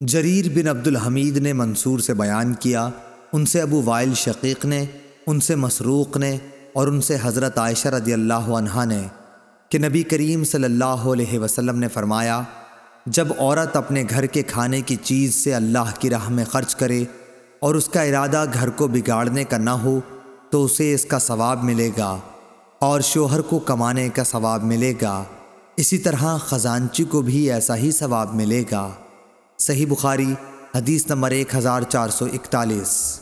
جریر بن عبد الحمید نے منصور سے بیان کیا، ان سے ابو وائل شقیق نے، ان سے مسروق نے اور ان سے حضرت عائشہ رضی اللہ عنہ نے کہ نبی کریم صلی اللہ علیہ وسلم نے فرمایا، جب عورت اپنے گھر کے کھانے کی چیز سے اللہ کی راہ میں خرچ کرے اور اس کا ارادہ گھر کو بگاڑنے کا نہ ہو، تو اسے اس کا ثواب ملے گا اور شوہر کو کمانے کا ثواب ملے گا۔ اسی طرح خزانچی کو بھی ایسا ہی ثواب ملے گا۔ صحیح بخاری حدیث نمبر ایک ہزار چار سو اکتالیس۔